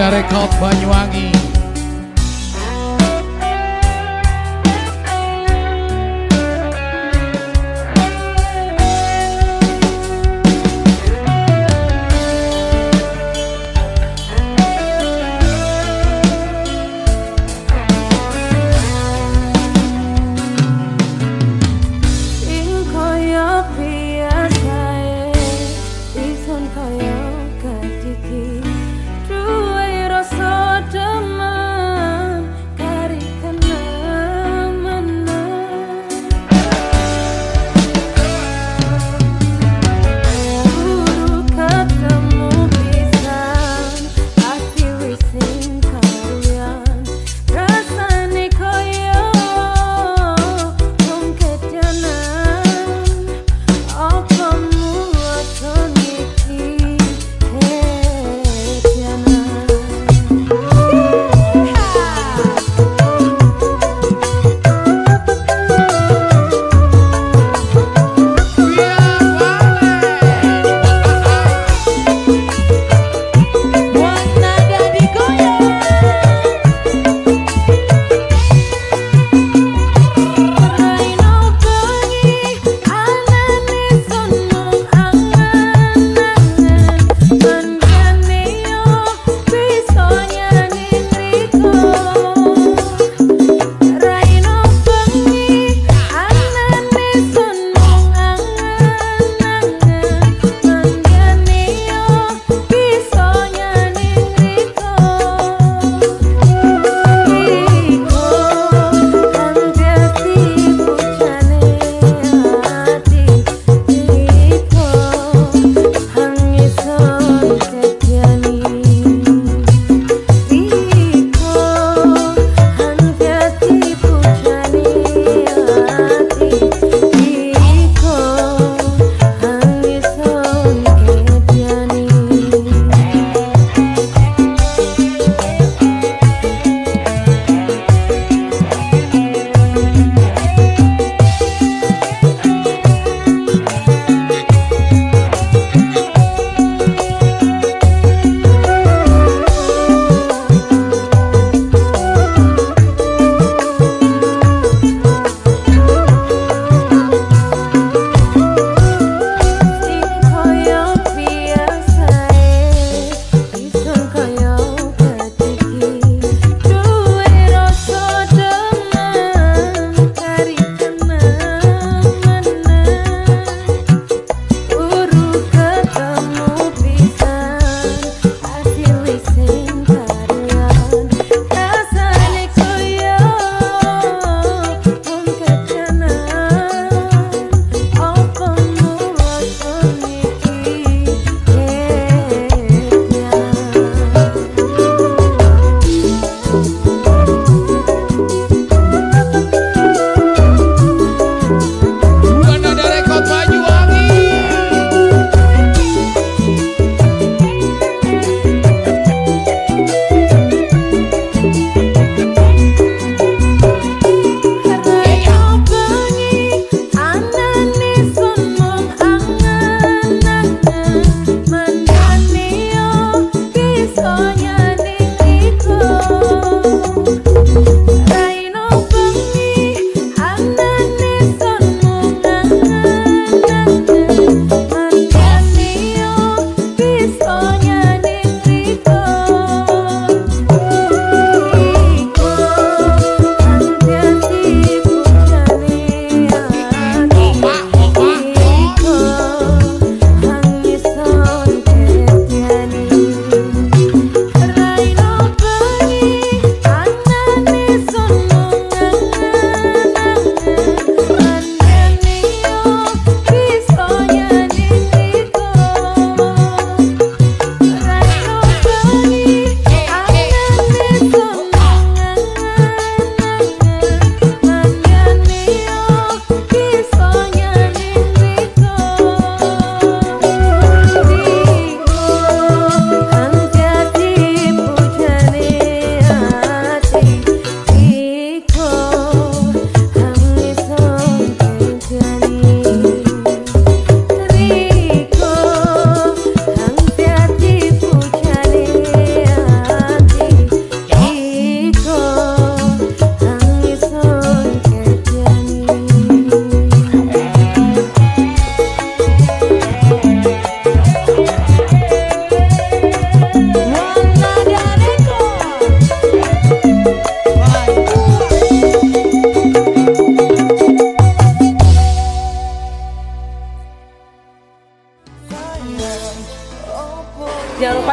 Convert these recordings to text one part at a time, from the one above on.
dari Kot Banyuwangi.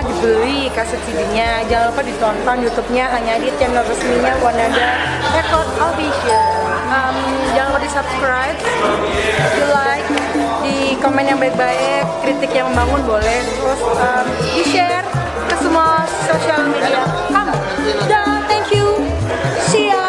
dibeli kaset CD-nya. Jangan lupa ditonton YouTube-nya hanya di channel resminya Wanada Record Official. Um, jangan lupa di subscribe, di like, di komen yang baik-baik, kritik yang membangun boleh, terus um, di share ke semua sosial media kamu. Dan thank you, see ya.